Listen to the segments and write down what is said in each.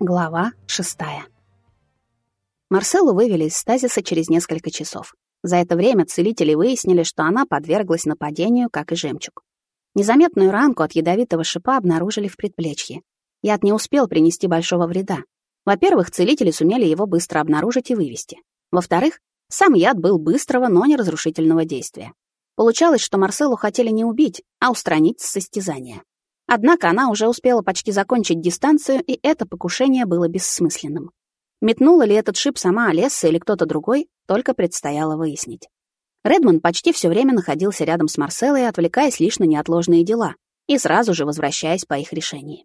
Глава шестая. Марселу вывели из стазиса через несколько часов. За это время целители выяснили, что она подверглась нападению, как и жемчуг. Незаметную ранку от ядовитого шипа обнаружили в предплечье. Яд не успел принести большого вреда. Во-первых, целители сумели его быстро обнаружить и вывести. Во-вторых, сам яд был быстрого, но не разрушительного действия. Получалось, что Марселу хотели не убить, а устранить с состязания. Однако она уже успела почти закончить дистанцию, и это покушение было бессмысленным. Метнула ли этот шип сама Олесса или кто-то другой, только предстояло выяснить. Редмонд почти все время находился рядом с Марселой, отвлекаясь лишь на неотложные дела, и сразу же возвращаясь по их решении.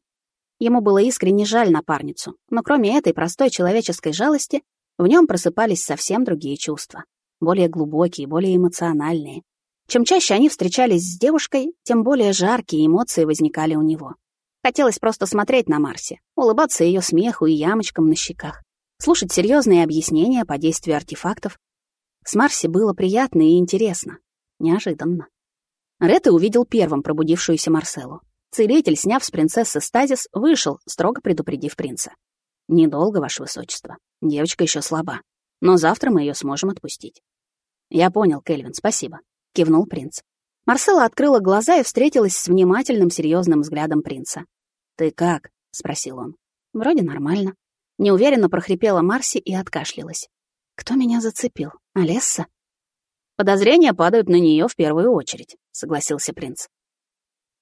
Ему было искренне жаль напарницу, но кроме этой простой человеческой жалости, в нем просыпались совсем другие чувства, более глубокие, более эмоциональные, чем чаще они встречались с девушкой, тем более жаркие эмоции возникали у него. Хотелось просто смотреть на Марси, улыбаться ее смеху и ямочкам на щеках, слушать серьезные объяснения по действию артефактов. С Марси было приятно и интересно. Неожиданно. Ретте увидел первым пробудившуюся Марселу. Целитель, сняв с принцессы стазис, вышел, строго предупредив принца. «Недолго, ваше высочество. Девочка еще слаба. Но завтра мы ее сможем отпустить». «Я понял, Кельвин, спасибо», — кивнул принц. Марсела открыла глаза и встретилась с внимательным, серьезным взглядом принца. «Ты как?» — спросил он. «Вроде нормально». Неуверенно прохрипела Марси и откашлялась. «Кто меня зацепил? Алесса?» «Подозрения падают на нее в первую очередь», — согласился принц.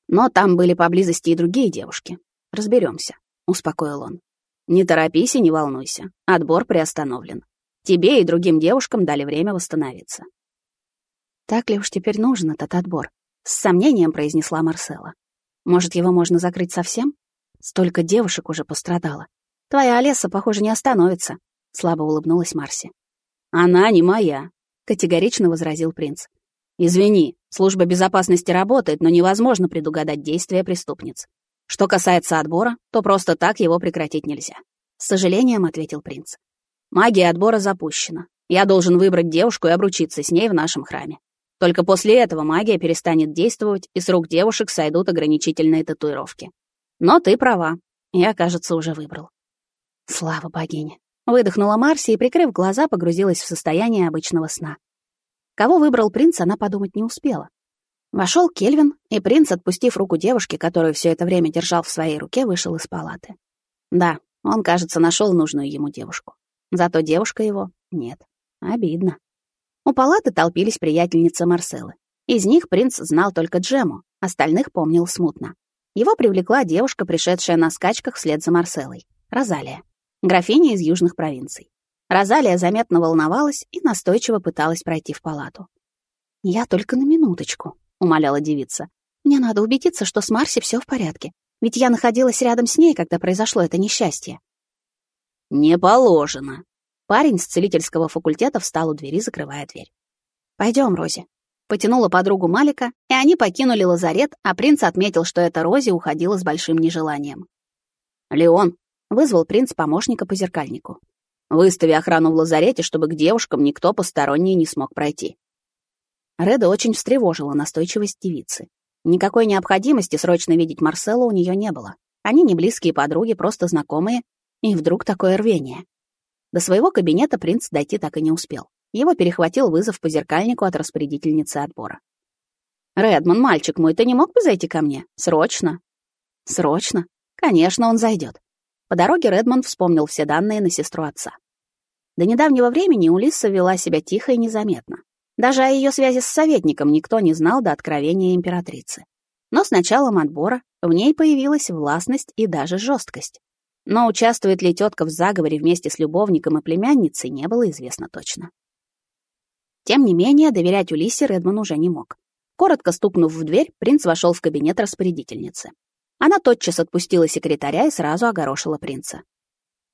«Но там были поблизости и другие девушки. Разберемся, успокоил он. «Не торопись и не волнуйся. Отбор приостановлен. Тебе и другим девушкам дали время восстановиться. Так ли уж теперь нужен этот отбор? С сомнением произнесла Марсела. Может, его можно закрыть совсем? Столько девушек уже пострадало. Твоя Олеса, похоже, не остановится, слабо улыбнулась Марси. Она не моя, категорично возразил принц. Извини, служба безопасности работает, но невозможно предугадать действия преступниц. Что касается отбора, то просто так его прекратить нельзя. С сожалением ответил принц. Магия отбора запущена. Я должен выбрать девушку и обручиться с ней в нашем храме. Только после этого магия перестанет действовать, и с рук девушек сойдут ограничительные татуировки. Но ты права. Я, кажется, уже выбрал. Слава богине. Выдохнула Марси и, прикрыв глаза, погрузилась в состояние обычного сна. Кого выбрал принц, она подумать не успела. Вошел Кельвин, и принц, отпустив руку девушки, которую все это время держал в своей руке, вышел из палаты. Да, он, кажется, нашел нужную ему девушку. Зато девушка его нет. Обидно. У палаты толпились приятельницы Марселы. Из них принц знал только Джему, остальных помнил смутно. Его привлекла девушка, пришедшая на скачках вслед за Марселой, Розалия, графиня из южных провинций. Розалия заметно волновалась и настойчиво пыталась пройти в палату. «Я только на минуточку», — умоляла девица. «Мне надо убедиться, что с Марси все в порядке, ведь я находилась рядом с ней, когда произошло это несчастье». «Не положено», Парень с целительского факультета встал у двери, закрывая дверь. Пойдем, Рози. Потянула подругу Малика, и они покинули лазарет, а принц отметил, что эта Рози уходила с большим нежеланием. «Леон», — вызвал принц помощника по зеркальнику. «Выстави охрану в лазарете, чтобы к девушкам никто посторонний не смог пройти». Реда очень встревожила настойчивость девицы. Никакой необходимости срочно видеть Марселу у нее не было. Они не близкие подруги, просто знакомые, и вдруг такое рвение. До своего кабинета принц дойти так и не успел. Его перехватил вызов по зеркальнику от распорядительницы отбора. «Редман, мальчик мой, ты не мог бы зайти ко мне? Срочно!» «Срочно? Конечно, он зайдет. По дороге Редман вспомнил все данные на сестру отца. До недавнего времени Улисса вела себя тихо и незаметно. Даже о ее связи с советником никто не знал до откровения императрицы. Но с началом отбора в ней появилась властность и даже жесткость. Но участвует ли тетка в заговоре вместе с любовником и племянницей, не было известно точно. Тем не менее, доверять Улиссе Редман уже не мог. Коротко стукнув в дверь, принц вошел в кабинет распорядительницы. Она тотчас отпустила секретаря и сразу огорошила принца.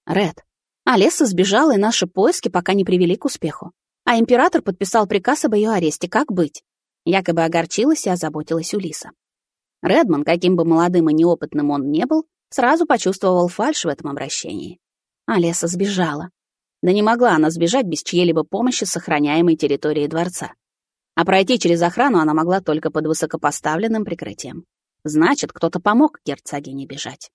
«Ред, Олеса сбежала, и наши поиски пока не привели к успеху. А император подписал приказ об ее аресте. Как быть?» Якобы огорчилась и озаботилась Улиса. Редман, каким бы молодым и неопытным он не был, Сразу почувствовал фальшь в этом обращении. Алеса сбежала. Да не могла она сбежать без чьей-либо помощи с сохраняемой территории дворца. А пройти через охрану она могла только под высокопоставленным прикрытием. Значит, кто-то помог герцогине бежать.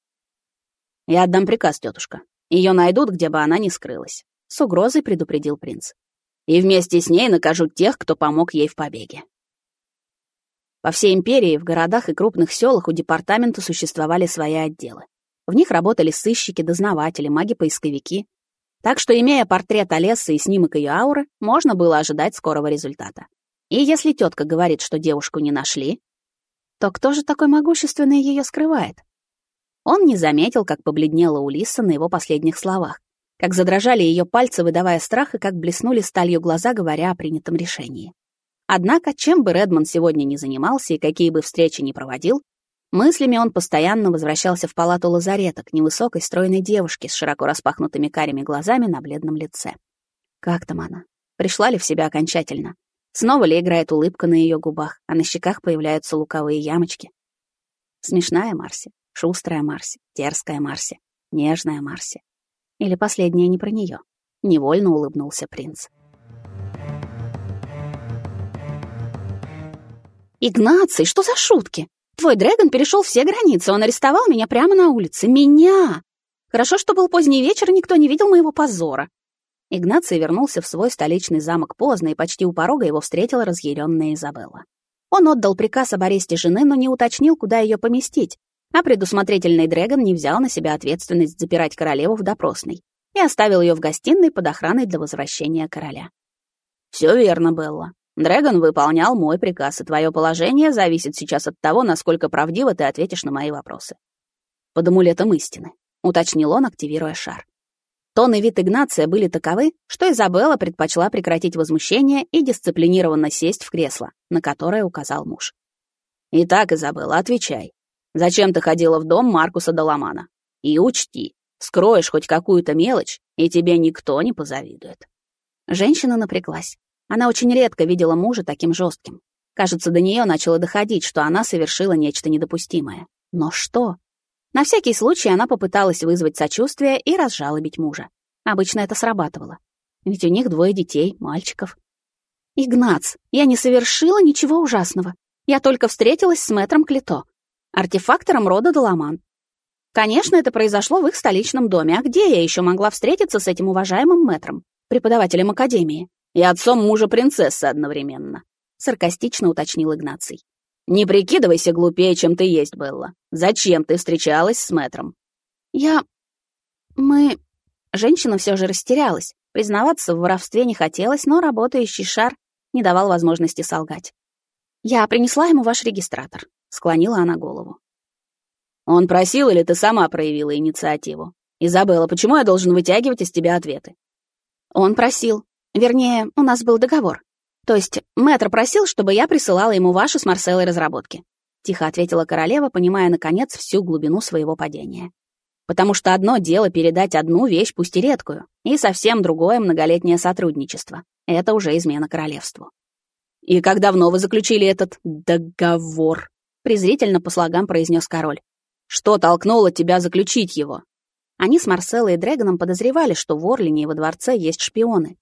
«Я отдам приказ, тетушка. Ее найдут, где бы она ни скрылась. С угрозой предупредил принц. И вместе с ней накажу тех, кто помог ей в побеге. По всей империи, в городах и крупных селах у департамента существовали свои отделы. В них работали сыщики, дознаватели, маги-поисковики. Так что, имея портрет Олессы и снимок ее ауры, можно было ожидать скорого результата. И если тетка говорит, что девушку не нашли, то кто же такой могущественный ее скрывает? Он не заметил, как побледнела Улисса на его последних словах, как задрожали ее пальцы, выдавая страх, и как блеснули сталью глаза, говоря о принятом решении. Однако, чем бы Редмond сегодня ни занимался и какие бы встречи ни проводил, мыслями он постоянно возвращался в палату лазарета к невысокой стройной девушке с широко распахнутыми карими глазами на бледном лице. Как там она? Пришла ли в себя окончательно? Снова ли играет улыбка на ее губах, а на щеках появляются луковые ямочки? Смешная Марси, шустрая Марси, дерзкая Марси, нежная Марси. Или последняя не про нее? Невольно улыбнулся принц. «Игнаций, что за шутки? Твой Дрэгон перешел все границы, он арестовал меня прямо на улице. Меня! Хорошо, что был поздний вечер, и никто не видел моего позора. Игнаций вернулся в свой столичный замок поздно, и почти у порога его встретила разъяренная Изабелла. Он отдал приказ об аресте жены, но не уточнил, куда ее поместить, а предусмотрительный Дрэгон не взял на себя ответственность запирать королеву в допросной и оставил ее в гостиной под охраной для возвращения короля. «Все верно, Белла. Дрэгон выполнял мой приказ, и твое положение зависит сейчас от того, насколько правдиво ты ответишь на мои вопросы». «Под амулетом истины», — уточнил он, активируя шар. Тон и вид Игнация были таковы, что Изабелла предпочла прекратить возмущение и дисциплинированно сесть в кресло, на которое указал муж. «Итак, Изабелла, отвечай. Зачем ты ходила в дом Маркуса Доломана? И учти, скроешь хоть какую-то мелочь, и тебе никто не позавидует». Женщина напряглась. Она очень редко видела мужа таким жестким. Кажется, до нее начало доходить, что она совершила нечто недопустимое. Но что? На всякий случай она попыталась вызвать сочувствие и разжалобить мужа. Обычно это срабатывало. Ведь у них двое детей, мальчиков. «Игнац, я не совершила ничего ужасного. Я только встретилась с мэтром Клито, артефактором рода Доломан. Конечно, это произошло в их столичном доме, а где я еще могла встретиться с этим уважаемым мэтром, преподавателем академии? И отцом мужа принцессы одновременно», — саркастично уточнил Игнаций. «Не прикидывайся глупее, чем ты есть, Белла. Зачем ты встречалась с мэтром?» «Я... мы...» Женщина все же растерялась. Признаваться в воровстве не хотелось, но работающий шар не давал возможности солгать. «Я принесла ему ваш регистратор», — склонила она голову. «Он просил или ты сама проявила инициативу? Изабелла, почему я должен вытягивать из тебя ответы?» «Он просил. Вернее, у нас был договор. То есть мэтр просил, чтобы я присылала ему ваши с Марселой разработки. Тихо ответила королева, понимая, наконец, всю глубину своего падения. Потому что одно дело передать одну вещь, пусть и редкую, и совсем другое многолетнее сотрудничество. Это уже измена королевству. «И как давно вы заключили этот договор?» презрительно по слогам произнес король. «Что толкнуло тебя заключить его?» Они с Марселой и Дрэгоном подозревали, что в Орлине и во дворце есть шпионы,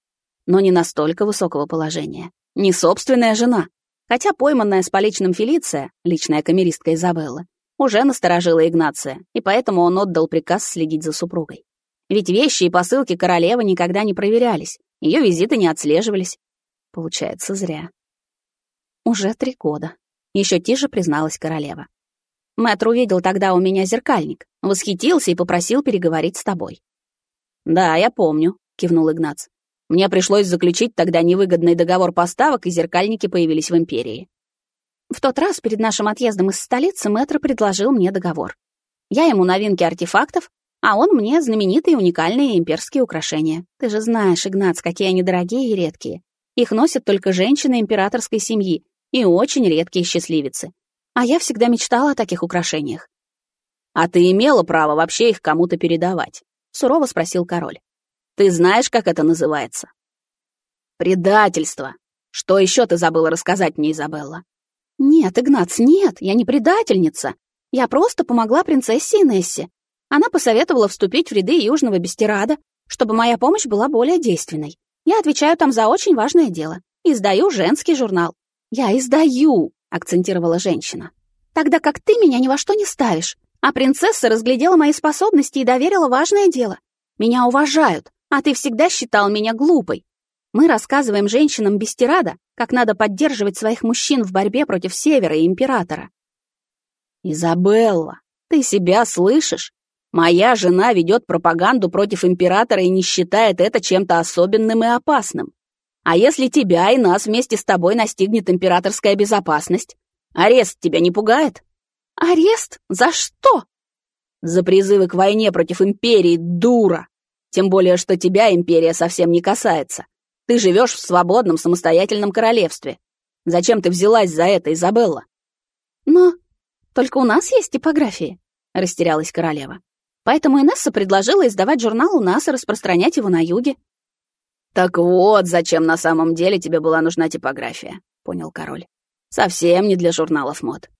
но не настолько высокого положения. Не собственная жена. Хотя пойманная с поличным Фелиция, личная камеристка Изабелла, уже насторожила Игнация, и поэтому он отдал приказ следить за супругой. Ведь вещи и посылки королевы никогда не проверялись, ее визиты не отслеживались. Получается, зря. Уже три года. Еще тише призналась королева. Мэтр увидел тогда у меня зеркальник, восхитился и попросил переговорить с тобой. «Да, я помню», — кивнул Игнац. Мне пришлось заключить тогда невыгодный договор поставок, и зеркальники появились в Империи. В тот раз перед нашим отъездом из столицы мэтр предложил мне договор. Я ему новинки артефактов, а он мне знаменитые уникальные имперские украшения. Ты же знаешь, Игнац, какие они дорогие и редкие. Их носят только женщины императорской семьи и очень редкие счастливицы. А я всегда мечтала о таких украшениях. «А ты имела право вообще их кому-то передавать?» — сурово спросил король. Ты знаешь, как это называется? Предательство. Что еще ты забыла рассказать мне, Изабелла? Нет, Игнац, нет, я не предательница. Я просто помогла принцессе Инессе. Она посоветовала вступить в ряды Южного Бестерада, чтобы моя помощь была более действенной. Я отвечаю там за очень важное дело. Издаю женский журнал. Я издаю, акцентировала женщина. Тогда как ты меня ни во что не ставишь. А принцесса разглядела мои способности и доверила важное дело. Меня уважают, а ты всегда считал меня глупой. Мы рассказываем женщинам Бестерада, как надо поддерживать своих мужчин в борьбе против Севера и Императора. Изабелла, ты себя слышишь? Моя жена ведет пропаганду против императора и не считает это чем-то особенным и опасным. А если тебя и нас вместе с тобой настигнет императорская безопасность? Арест тебя не пугает? Арест? За что? За призывы к войне против империи, дура! Тем более, что тебя империя совсем не касается. Ты живешь в свободном самостоятельном королевстве. Зачем ты взялась за это, Изабелла? Но только у нас есть типографии, растерялась королева. Поэтому Инесса предложила издавать журнал у нас и распространять его на юге. «Так вот, зачем на самом деле тебе была нужна типография», — понял король. «Совсем не для журналов мод».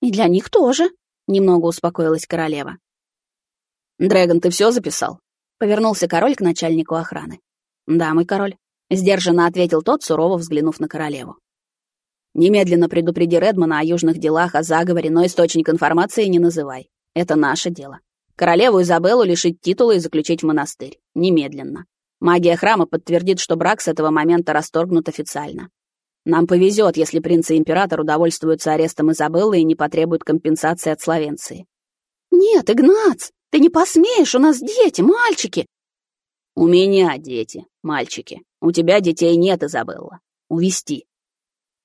«И для них тоже», — немного успокоилась королева. «Дрэгон, ты все записал?» — повернулся король к начальнику охраны. «Да, мой король», — сдержанно ответил тот, сурово взглянув на королеву. «Немедленно предупреди Редмана о южных делах, о заговоре, но источник информации не называй. Это наше дело. Королеву Изабеллу лишить титула и заключить в монастырь. Немедленно. Магия храма подтвердит, что брак с этого момента расторгнут официально. Нам повезет, если принц и император удовольствуются арестом Изабеллы и не потребуют компенсации от Словенции. «Нет, Игнац, ты не посмеешь, у нас дети, мальчики!» «У меня дети, мальчики. У тебя детей нет, Изабелла. Увести.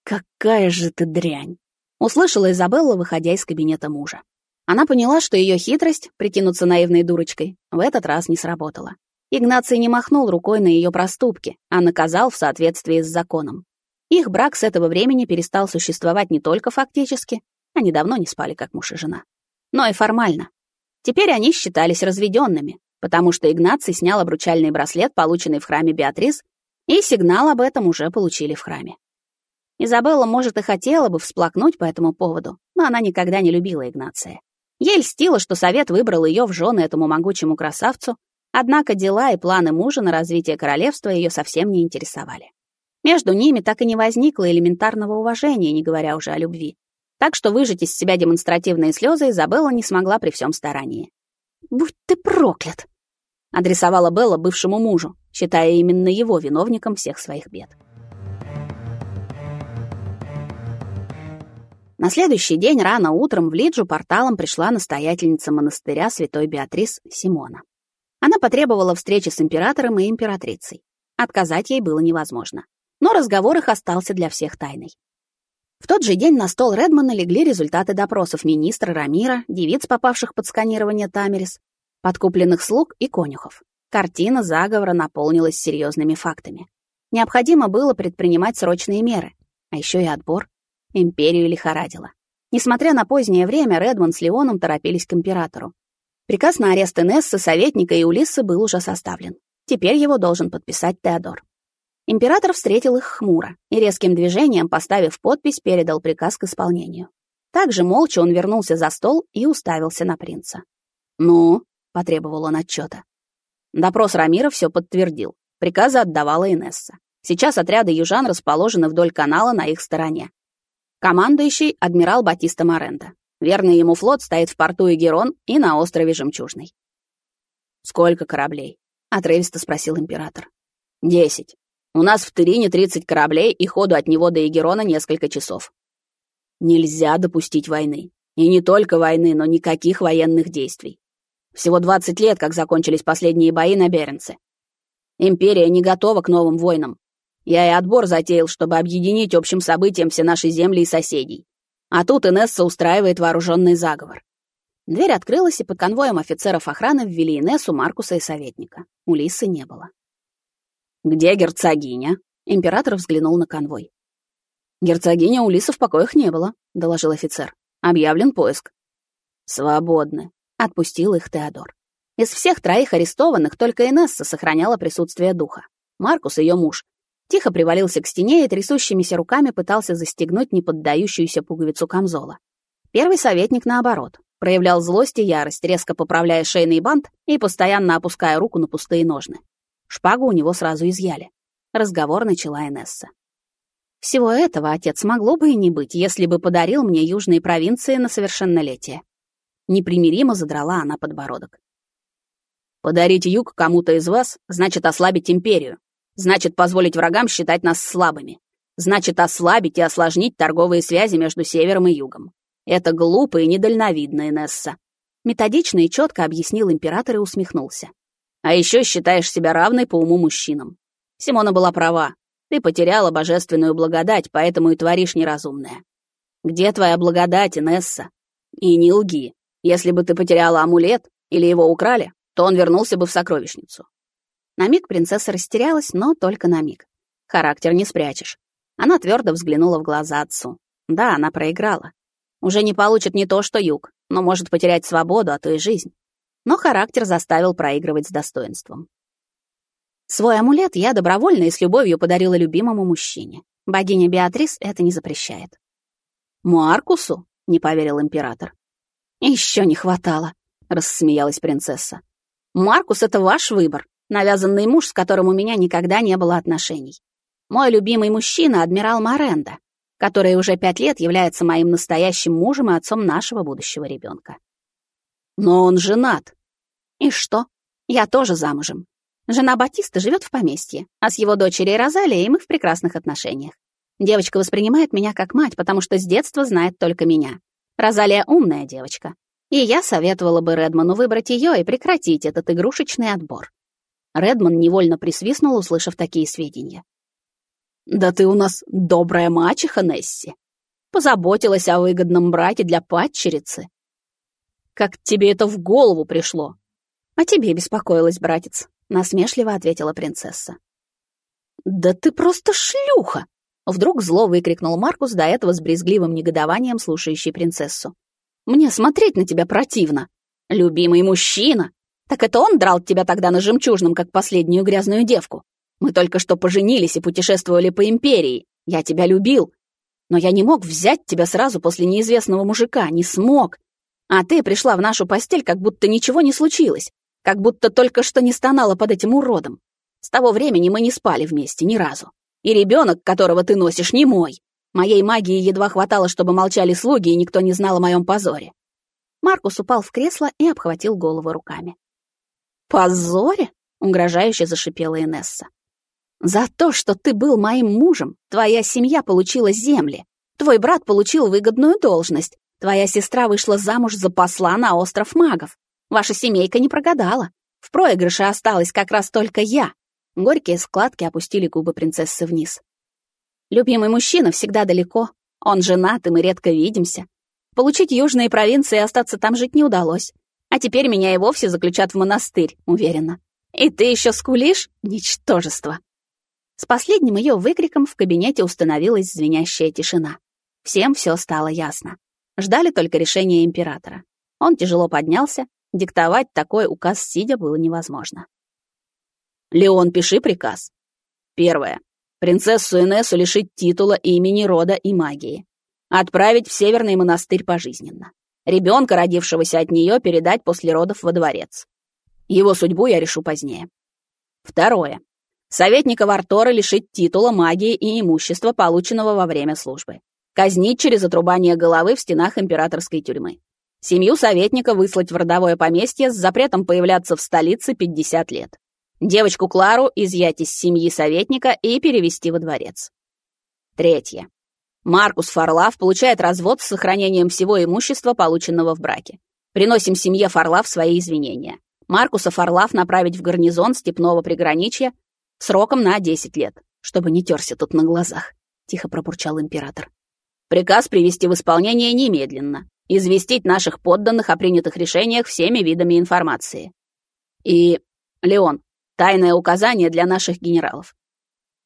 «Какая же ты дрянь!» — услышала Изабелла, выходя из кабинета мужа. Она поняла, что ее хитрость, прикинуться наивной дурочкой, в этот раз не сработала. Игнаций не махнул рукой на ее проступки, а наказал в соответствии с законом. Их брак с этого времени перестал существовать не только фактически, они давно не спали как муж и жена, но и формально. Теперь они считались разведенными, потому что Игнаций снял обручальный браслет, полученный в храме Беатрис, и сигнал об этом уже получили в храме. Изабелла, может, и хотела бы всплакнуть по этому поводу, но она никогда не любила Игнация. Ей льстило, что совет выбрал ее в жены этому могучему красавцу, однако дела и планы мужа на развитие королевства ее совсем не интересовали. Между ними так и не возникло элементарного уважения, не говоря уже о любви. Так что выжать из себя демонстративные слезы Изабелла не смогла при всем старании. «Будь ты проклят!» — адресовала Белла бывшему мужу, считая именно его виновником всех своих бед. На следующий день рано утром в Лиджу порталом пришла настоятельница монастыря святой Беатрис Симона. Она потребовала встречи с императором и императрицей. Отказать ей было невозможно. Но разговор их остался для всех тайной. В тот же день на стол Редмана легли результаты допросов министра Рамира, девиц, попавших под сканирование Тамерис, подкупленных слуг и конюхов. Картина заговора наполнилась серьезными фактами. Необходимо было предпринимать срочные меры, а еще и отбор. Империю лихорадило. Несмотря на позднее время, Редмонд с Леоном торопились к императору. Приказ на арест Инессы, советника и Улиссы был уже составлен. Теперь его должен подписать Теодор. Император встретил их хмуро и резким движением, поставив подпись, передал приказ к исполнению. Также молча он вернулся за стол и уставился на принца. «Ну?» — потребовал он отчета. Допрос Рамира все подтвердил. Приказы отдавала Инесса. Сейчас отряды южан расположены вдоль канала на их стороне. Командующий — адмирал Батиста Моренто. Верный ему флот стоит в порту Эгерон и на острове Жемчужный. «Сколько кораблей?» — отрывисто спросил император. «Десять. У нас в Тырине тридцать кораблей, и ходу от него до Эгерона несколько часов. Нельзя допустить войны. И не только войны, но никаких военных действий. Всего двадцать лет, как закончились последние бои на Беренце. Империя не готова к новым войнам. Я и отбор затеял, чтобы объединить общим событием все наши земли и соседей. А тут Инесса устраивает вооруженный заговор. Дверь открылась, и под конвоем офицеров охраны ввели Инессу, Маркуса и советника. Улисы не было. «Где герцогиня?» Император взглянул на конвой. «Герцогиня Улиса в покоях не было», — доложил офицер. «Объявлен поиск». «Свободны», — отпустил их Теодор. Из всех троих арестованных только Инесса сохраняла присутствие духа. Маркус, ее муж, Тихо привалился к стене и трясущимися руками пытался застегнуть неподдающуюся пуговицу камзола. Первый советник, наоборот, проявлял злость и ярость, резко поправляя шейный бант и постоянно опуская руку на пустые ножны. Шпагу у него сразу изъяли. Разговор начала Инесса. Всего этого, отец, могло бы и не быть, если бы подарил мне южные провинции на совершеннолетие. Непримиримо задрала она подбородок. Подарить юг кому-то из вас значит ослабить империю, значит позволить врагам считать нас слабыми, значит ослабить и осложнить торговые связи между севером и югом. Это глупо и недальновидно, Инесса. Методично и четко объяснил император и усмехнулся. А еще считаешь себя равной по уму мужчинам. Симона была права. Ты потеряла божественную благодать, поэтому и творишь неразумное. Где твоя благодать, Инесса? И не лги. Если бы ты потеряла амулет или его украли, то он вернулся бы в сокровищницу. На миг принцесса растерялась, но только на миг. Характер не спрячешь. Она твердо взглянула в глаза отцу. Да, она проиграла. Уже не получит не то, что юг, но может потерять свободу, а то и жизнь. Но характер заставил проигрывать с достоинством. Свой амулет я добровольно и с любовью подарила любимому мужчине. Богиня Беатрис это не запрещает. «Маркусу?» — не поверил император. Еще не хватало», — рассмеялась принцесса. «Маркус — это ваш выбор, навязанный муж, с которым у меня никогда не было отношений. Мой любимый мужчина — адмирал Моренда, который уже пять лет является моим настоящим мужем и отцом нашего будущего ребенка. Но он женат. И что? Я тоже замужем. Жена Батиста живет в поместье, а с его дочерью Розалией мы в прекрасных отношениях. Девочка воспринимает меня как мать, потому что с детства знает только меня. Розалия умная девочка. И я советовала бы Редману выбрать ее и прекратить этот игрушечный отбор. Редман невольно присвистнул, услышав такие сведения. «Да ты у нас добрая мачеха, Несси. Позаботилась о выгодном браке для падчерицы. Как тебе это в голову пришло?» «А тебе беспокоилась, братец», — насмешливо ответила принцесса. «Да ты просто шлюха!» Вдруг зло выкрикнул Маркус, до этого с брезгливым негодованием слушающий принцессу. «Мне смотреть на тебя противно. Любимый мужчина! Так это он драл тебя тогда на жемчужном, как последнюю грязную девку. Мы только что поженились и путешествовали по империи. Я тебя любил. Но я не мог взять тебя сразу после неизвестного мужика, не смог. А ты пришла в нашу постель, как будто ничего не случилось, как будто только что не стонала под этим уродом. С того времени мы не спали вместе ни разу. И ребенок, которого ты носишь, не мой. Моей магии едва хватало, чтобы молчали слуги, и никто не знал о моем позоре. Маркус упал в кресло и обхватил голову руками. «Позоре?» — угрожающе зашипела Инесса. За то, что ты был моим мужем, твоя семья получила земли. Твой брат получил выгодную должность. Твоя сестра вышла замуж за посла на остров магов. Ваша семейка не прогадала. В проигрыше осталась как раз только я. Горькие складки опустили губы принцессы вниз. Любимый мужчина всегда далеко. Он женат, и мы редко видимся. Получить южные провинции и остаться там жить не удалось. А теперь меня и вовсе заключат в монастырь, уверена. И ты еще скулишь? Ничтожество. С последним ее выкриком в кабинете установилась звенящая тишина. Всем все стало ясно. Ждали только решения императора. Он тяжело поднялся, диктовать такой указ сидя было невозможно. «Леон, пиши приказ. Первое. Принцессу Инессу лишить титула, имени, рода и магии. Отправить в Северный монастырь пожизненно. Ребенка, родившегося от нее, передать после родов во дворец. Его судьбу я решу позднее. Второе. Советника Вартора лишить титула, магии и имущества, полученного во время службы. Казнить через отрубание головы в стенах императорской тюрьмы. Семью советника выслать в родовое поместье с запретом появляться в столице 50 лет. Девочку Клару изъять из семьи советника и перевести во дворец. Третье. Маркус Фарлав получает развод с сохранением всего имущества, полученного в браке. Приносим семье Фарлав свои извинения. Маркуса Фарлав направить в гарнизон степного приграничья Сроком на 10 лет, чтобы не терся тут на глазах», — тихо пробурчал император. «Приказ привести в исполнение немедленно, известить наших подданных о принятых решениях всеми видами информации. И, Леон, тайное указание для наших генералов.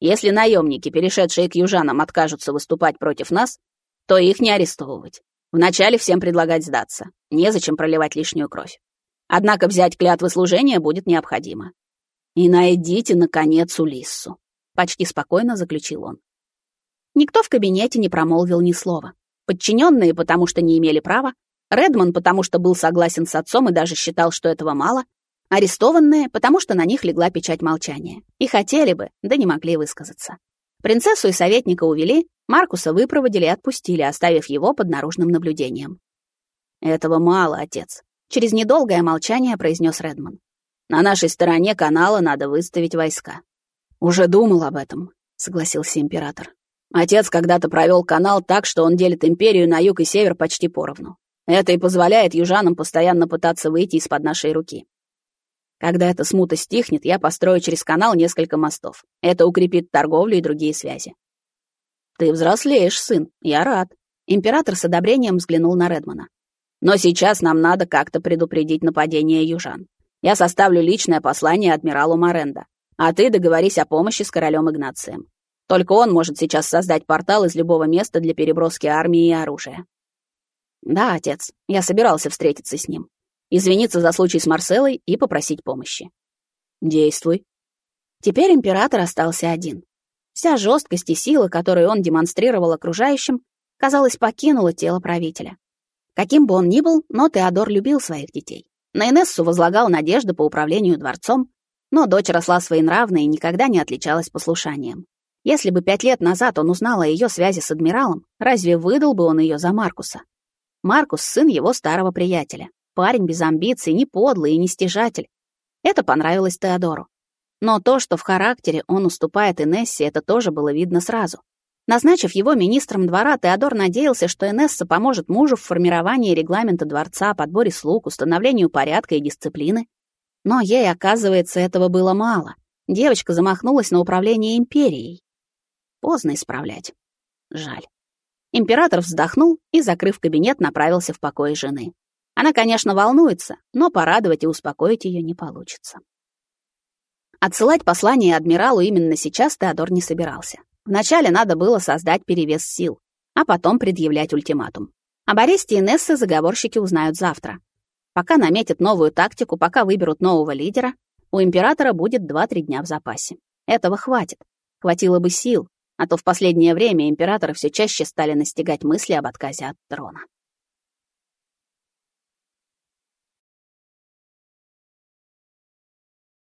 Если наемники, перешедшие к южанам, откажутся выступать против нас, то их не арестовывать. Вначале всем предлагать сдаться. Незачем проливать лишнюю кровь. Однако взять клятвы служения будет необходимо. И найдите, наконец, Улиссу», — почти спокойно заключил он. Никто в кабинете не промолвил ни слова. Подчиненные, потому что не имели права, Редман, потому что был согласен с отцом и даже считал, что этого мало, арестованные, потому что на них легла печать молчания. И хотели бы, да не могли высказаться. Принцессу и советника увели, Маркуса выпроводили и отпустили, оставив его под наружным наблюдением. «Этого мало, отец», — через недолгое молчание произнес Редман. На нашей стороне канала надо выставить войска. Уже думал об этом, согласился император. Отец когда-то провел канал так, что он делит империю на юг и север почти поровну. Это и позволяет южанам постоянно пытаться выйти из-под нашей руки. Когда эта смута стихнет, я построю через канал несколько мостов. Это укрепит торговлю и другие связи. Ты взрослеешь, сын. Я рад. Император с одобрением взглянул на Редмана. Но сейчас нам надо как-то предупредить нападение южан. Я составлю личное послание адмиралу Моренда, а ты договорись о помощи с королем Игнацием. Только он может сейчас создать портал из любого места для переброски армии и оружия. Да, отец, я собирался встретиться с ним извиниться за случай с Марселой и попросить помощи. Действуй. Теперь император остался один. Вся жесткость и сила, которую он демонстрировал окружающим, казалось, покинула тело правителя. Каким бы он ни был, но Теодор любил своих детей. На Инессу возлагал надежды по управлению дворцом, но дочь росла своенравной и никогда не отличалась послушанием. Если бы пять лет назад он узнал о ее связи с адмиралом, разве выдал бы он ее за Маркуса? Маркус — сын его старого приятеля. Парень без амбиций, не подлый и не стяжатель. Это понравилось Теодору. Но то, что в характере он уступает Инессе, это тоже было видно сразу. Назначив его министром двора, Теодор надеялся, что Инесса поможет мужу в формировании регламента дворца, подборе слуг, установлению порядка и дисциплины. Но ей, оказывается, этого было мало. Девочка замахнулась на управление империей. Поздно исправлять. Жаль. Император вздохнул и, закрыв кабинет, направился в покой жены. Она, конечно, волнуется, но порадовать и успокоить ее не получится. Отсылать послание адмиралу именно сейчас Теодор не собирался. Вначале надо было создать перевес сил, а потом предъявлять ультиматум. Об аресте Инессы заговорщики узнают завтра. Пока наметят новую тактику, пока выберут нового лидера, у императора будет 2-3 дня в запасе. Этого хватит. Хватило бы сил, а то в последнее время императоры все чаще стали настигать мысли об отказе от трона.